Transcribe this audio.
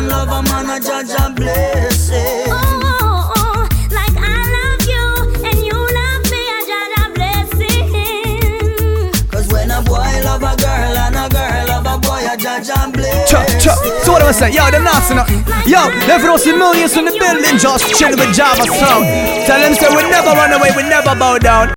and love a man, a judge a blessing. Oh, oh, oh, like I love you and you love me, I judge a blessing. Cause when a boy love a girl and a girl love a boy, a judge a blessing. Chop, chop. So what am I saying? Yo, them not saying nothing. Yo, them for see millions in the building, just chilling with Java sound. Tell them say we never run away, we never bow down.